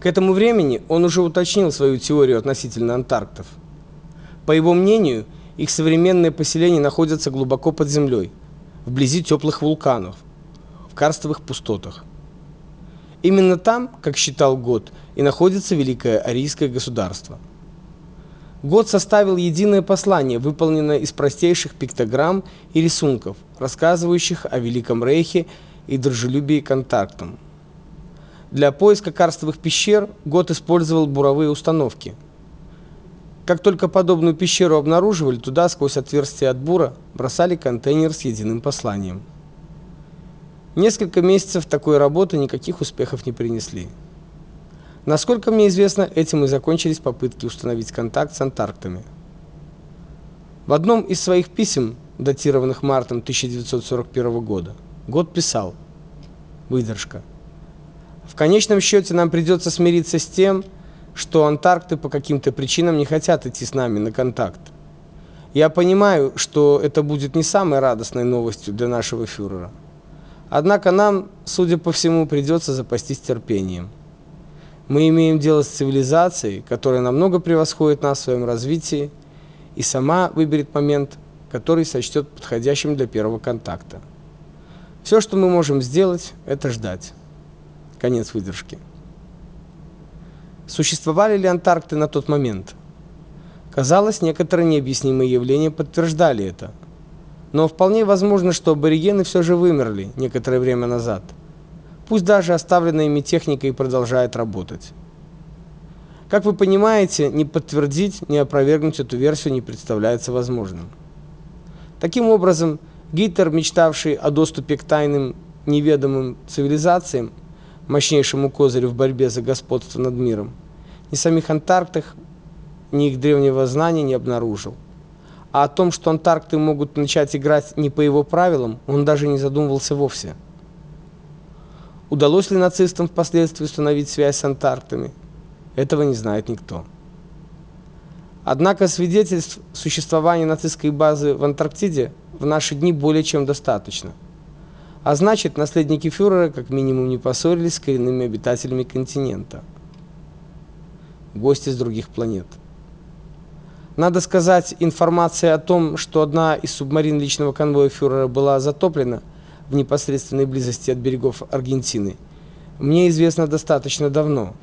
К этому времени он уже уточнил свою теорию относительно антарктов. По его мнению, их современные поселения находятся глубоко под землей, вблизи теплых вулканов, в карстовых пустотах. Именно там, как считал Год, и находится великое арийское государство. Год составил единое послание, выполненное из простейших пиктограмм и рисунков, рассказывающих о великом рейхе и дружелюбии к антарктам. Для поиска карстовых пещер Гот использовал буровые установки. Как только подобную пещеру обнаруживали, туда сквозь отверстие от бура бросали контейнер с единым посланием. Несколько месяцев такой работы никаких успехов не принесли. Насколько мне известно, этим и закончились попытки установить контакт с антарктами. В одном из своих писем, датированных мартом 1941 года, Год писал: Выдержка. В конечном счете нам придется смириться с тем, что антаркты по каким-то причинам не хотят идти с нами на контакт. Я понимаю, что это будет не самой радостной новостью для нашего фюрера. Однако нам, судя по всему, придется запастись терпением. Мы имеем дело с цивилизацией, которая намного превосходит нас в своем развитии и сама выберет момент, который сочтет подходящим для первого контакта. Все, что мы можем сделать это ждать. Конец выдержки. Существовали ли Антаркты на тот момент? Казалось, некоторые необъяснимые явления подтверждали это. Но вполне возможно, что аборигены все же вымерли некоторое время назад. Пусть даже оставленная ими техника и продолжает работать. Как вы понимаете, ни подтвердить, ни опровергнуть эту версию не представляется возможным. Таким образом, Гитлер, мечтавший о доступе к тайным неведомым цивилизациям, мощнейшему козырю в борьбе за господство над миром, ни самих Антарктах, ни их древнего знания не обнаружил. А о том, что Антаркты могут начать играть не по его правилам, он даже не задумывался вовсе. Удалось ли нацистам впоследствии установить связь с Антарктами? Этого не знает никто. Однако свидетельств существования нацистской базы в Антарктиде в наши дни более чем достаточно. А значит, наследники фюрера как минимум не поссорились с коренными обитателями континента. Гости с других планет. Надо сказать, информация о том, что одна из субмарин личного конвоя фюрера была затоплена в непосредственной близости от берегов Аргентины, мне известно достаточно давно.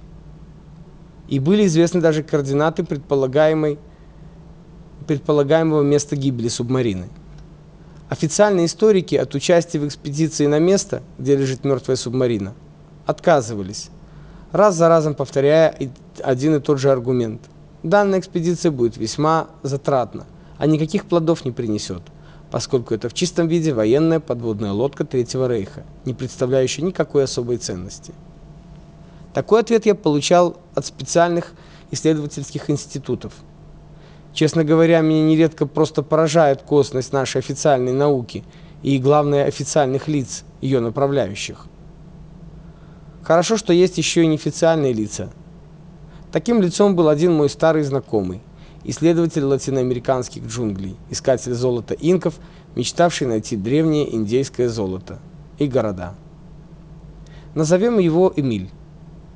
И были известны даже координаты предполагаемой предполагаемого места гибели субмарины. Официальные историки от участия в экспедиции на место, где лежит мертвая субмарина, отказывались, раз за разом повторяя один и тот же аргумент. Данная экспедиция будет весьма затратна, а никаких плодов не принесет, поскольку это в чистом виде военная подводная лодка Третьего рейха, не представляющая никакой особой ценности. Такой ответ я получал от специальных исследовательских институтов – Честно говоря, меня нередко просто поражает косность нашей официальной науки и, главное, официальных лиц, ее направляющих. Хорошо, что есть еще и неофициальные лица. Таким лицом был один мой старый знакомый, исследователь латиноамериканских джунглей, искатель золота инков, мечтавший найти древнее индейское золото и города. Назовем его Эмиль.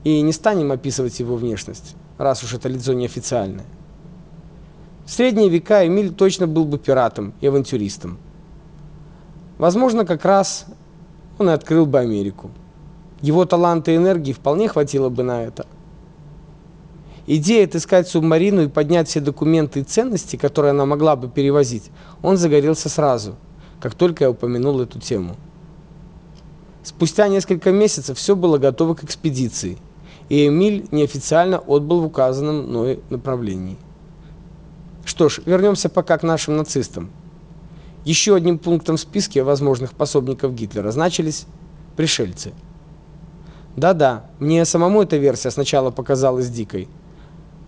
И не станем описывать его внешность, раз уж это лицо неофициальное. В средние века Эмиль точно был бы пиратом и авантюристом. Возможно, как раз он и открыл бы Америку. Его таланта и энергии вполне хватило бы на это. Идея отыскать субмарину и поднять все документы и ценности, которые она могла бы перевозить, он загорелся сразу, как только я упомянул эту тему. Спустя несколько месяцев все было готово к экспедиции, и Эмиль неофициально отбыл в указанном мной направлении. Что ж, вернемся пока к нашим нацистам. Еще одним пунктом в списке возможных пособников Гитлера значились пришельцы. Да-да, мне самому эта версия сначала показалась дикой.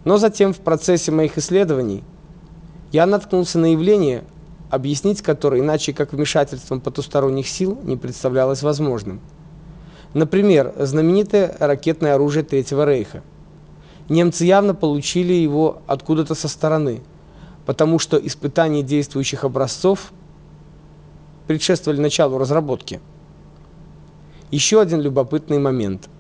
Но затем в процессе моих исследований я наткнулся на явление, объяснить которое иначе как вмешательством потусторонних сил не представлялось возможным. Например, знаменитое ракетное оружие Третьего рейха. Немцы явно получили его откуда-то со стороны – потому что испытания действующих образцов предшествовали началу разработки. Еще один любопытный момент –